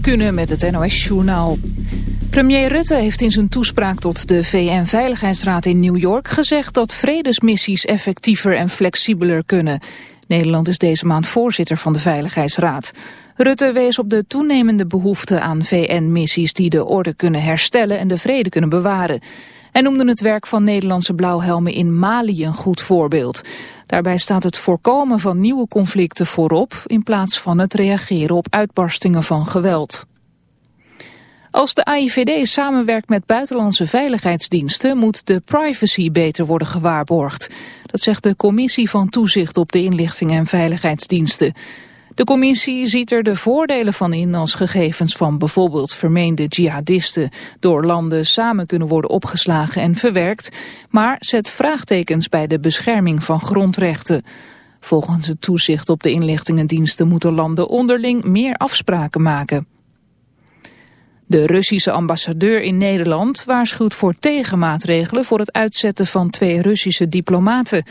Kunnen met het NOS Journaal. Premier Rutte heeft in zijn toespraak tot de VN-veiligheidsraad in New York gezegd dat vredesmissies effectiever en flexibeler kunnen. Nederland is deze maand voorzitter van de Veiligheidsraad. Rutte wees op de toenemende behoefte aan VN-missies die de orde kunnen herstellen en de vrede kunnen bewaren. Hij noemde het werk van Nederlandse blauwhelmen in Mali een goed voorbeeld. Daarbij staat het voorkomen van nieuwe conflicten voorop in plaats van het reageren op uitbarstingen van geweld. Als de AIVD samenwerkt met buitenlandse veiligheidsdiensten moet de privacy beter worden gewaarborgd. Dat zegt de Commissie van Toezicht op de Inlichting en Veiligheidsdiensten. De commissie ziet er de voordelen van in als gegevens van bijvoorbeeld vermeende jihadisten door landen samen kunnen worden opgeslagen en verwerkt, maar zet vraagtekens bij de bescherming van grondrechten. Volgens het toezicht op de inlichtingendiensten moeten landen onderling meer afspraken maken. De Russische ambassadeur in Nederland waarschuwt voor tegenmaatregelen voor het uitzetten van twee Russische diplomaten.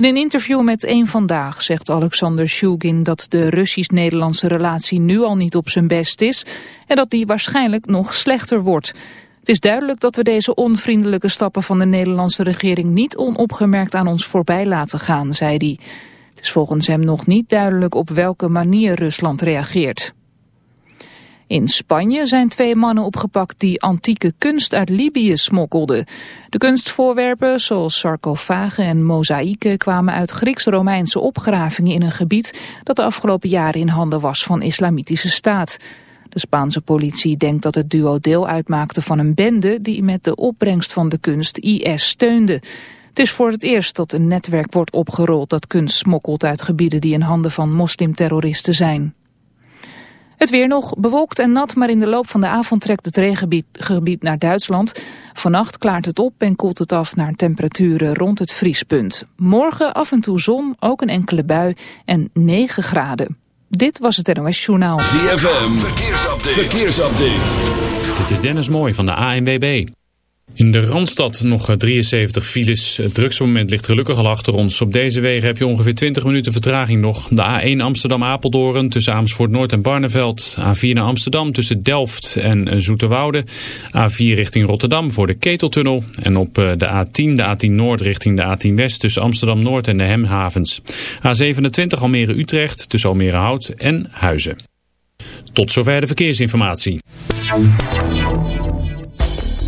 In een interview met Eén Vandaag zegt Alexander Shulgin dat de Russisch-Nederlandse relatie nu al niet op zijn best is en dat die waarschijnlijk nog slechter wordt. Het is duidelijk dat we deze onvriendelijke stappen van de Nederlandse regering niet onopgemerkt aan ons voorbij laten gaan, zei hij. Het is volgens hem nog niet duidelijk op welke manier Rusland reageert. In Spanje zijn twee mannen opgepakt die antieke kunst uit Libië smokkelden. De kunstvoorwerpen, zoals sarcofagen en mozaïeken, kwamen uit Grieks-Romeinse opgravingen in een gebied dat de afgelopen jaren in handen was van islamitische staat. De Spaanse politie denkt dat het duo deel uitmaakte van een bende die met de opbrengst van de kunst IS steunde. Het is voor het eerst dat een netwerk wordt opgerold dat kunst smokkelt uit gebieden die in handen van moslimterroristen zijn. Het weer nog bewolkt en nat, maar in de loop van de avond trekt het regengebied naar Duitsland. Vannacht klaart het op en koelt het af naar temperaturen rond het vriespunt. Morgen af en toe zon, ook een enkele bui en 9 graden. Dit was het NOS Journaal. ZFM, verkeersupdate. verkeersupdate. Dit is Dennis Mooi van de ANWB. In de Randstad nog 73 eh, files. Het drukste moment ligt gelukkig al achter ons. Op deze wegen heb je ongeveer 20 minuten vertraging nog. De A1 Amsterdam-Apeldoorn tussen Amersfoort Noord en Barneveld. A4 naar Amsterdam tussen Delft en eh, Zoeterwoude. A4 richting Rotterdam voor de Keteltunnel. En op eh, de A10, de A10 Noord richting de A10 West tussen Amsterdam Noord en de Hemhavens. A27 Almere-Utrecht tussen Almere Hout en Huizen. Tot zover de verkeersinformatie.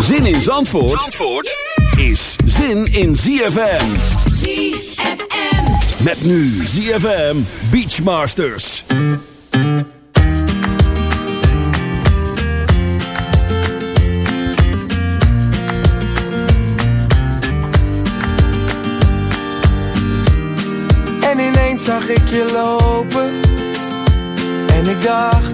Zin in Zandvoort, Zandvoort is zin in ZFM. ZFM. Met nu ZFM Beachmasters. En ineens zag ik je lopen. En ik dacht,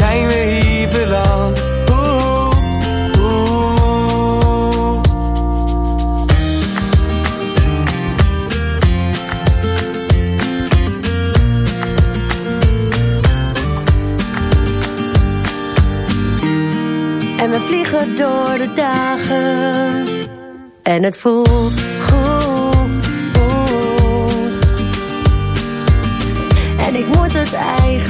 zijn we hier beland. En we vliegen door de dagen. En het voelt goed. En ik moet het eigen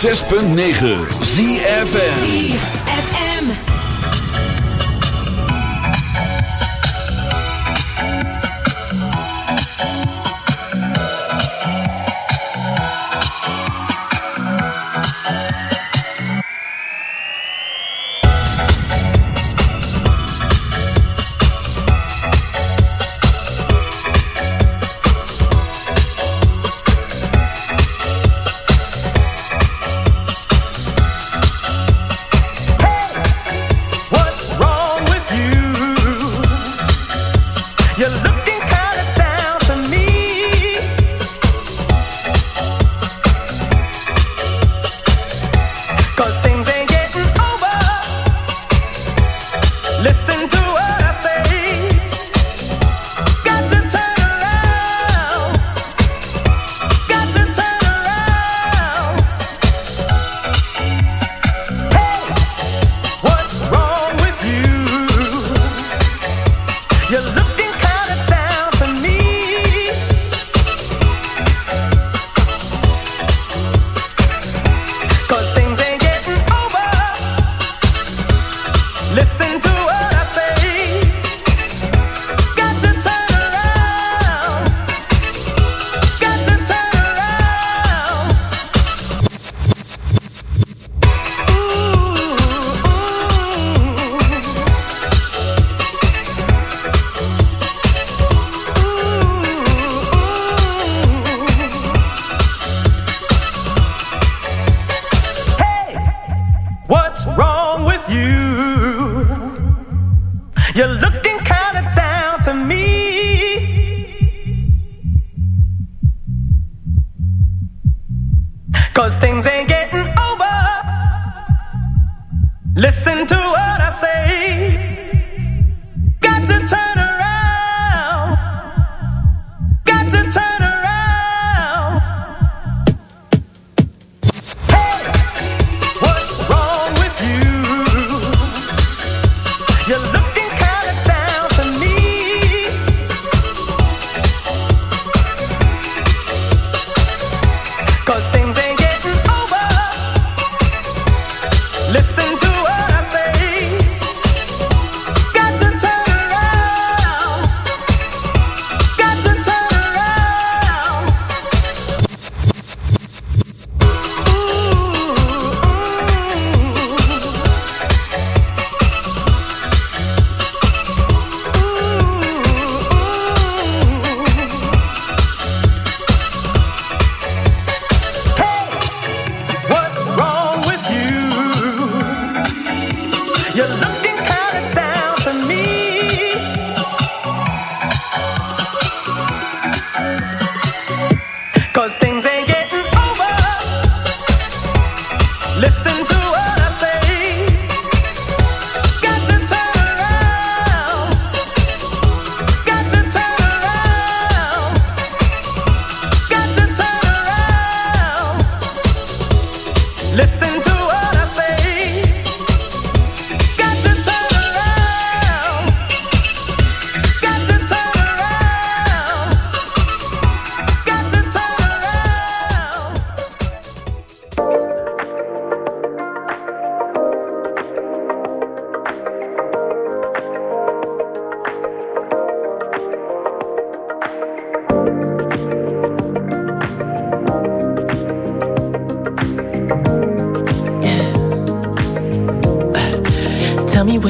106.9 ZFM.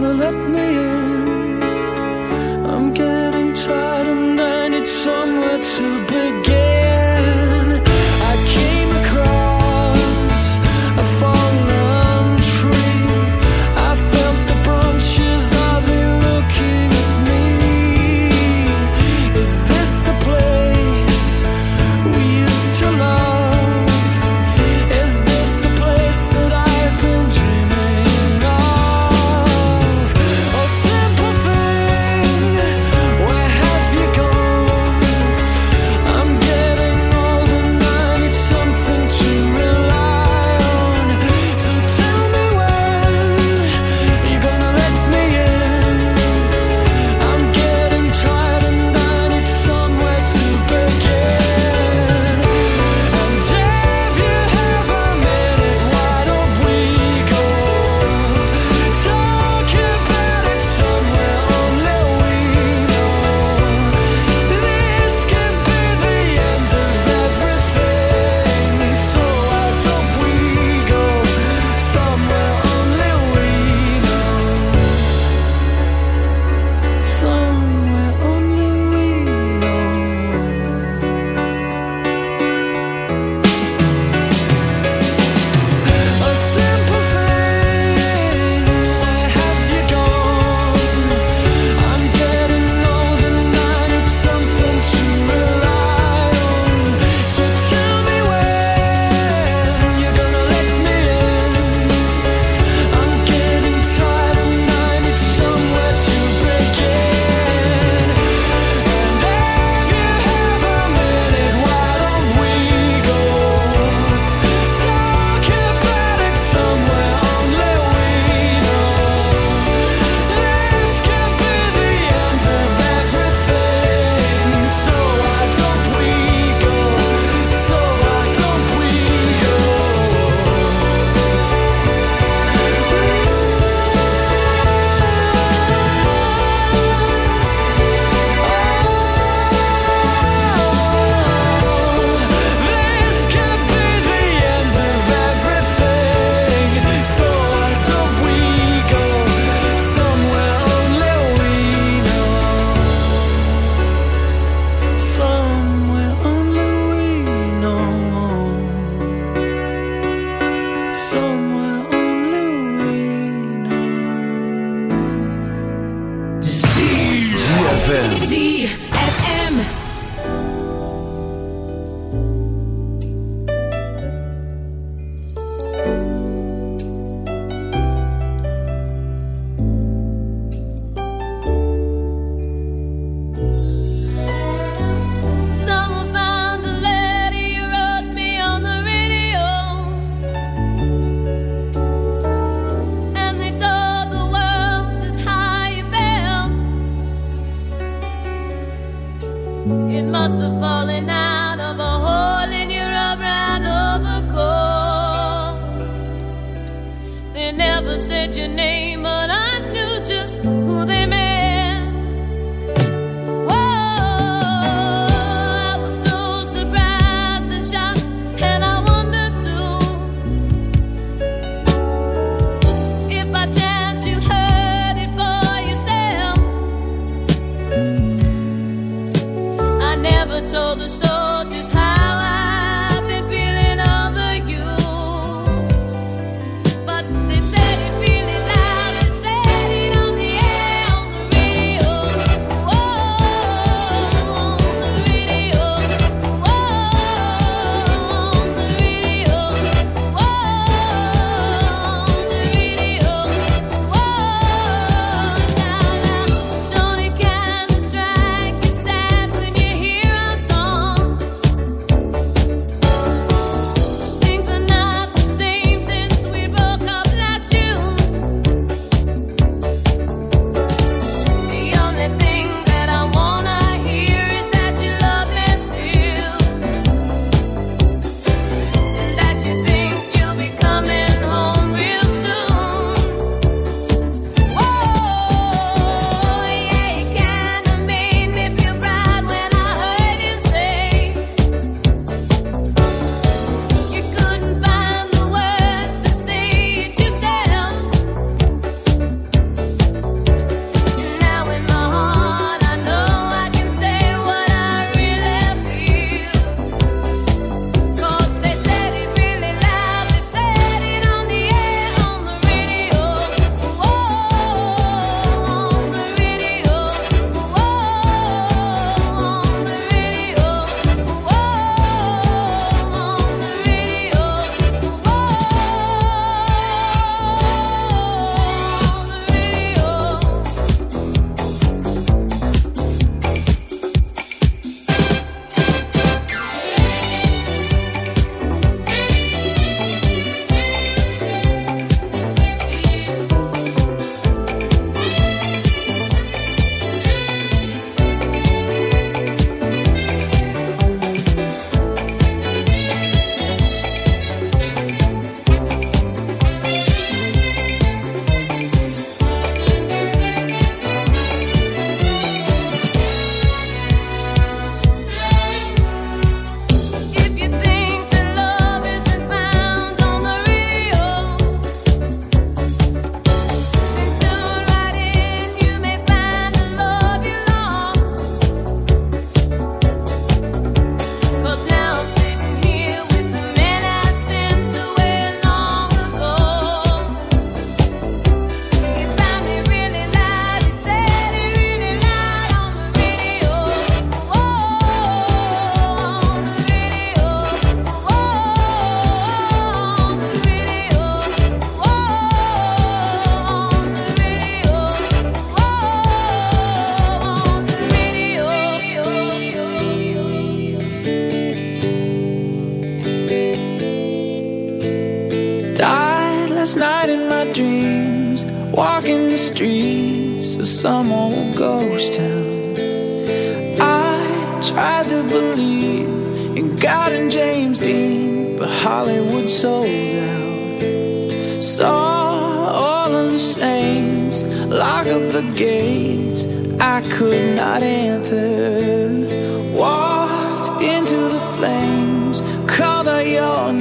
gonna let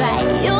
try. You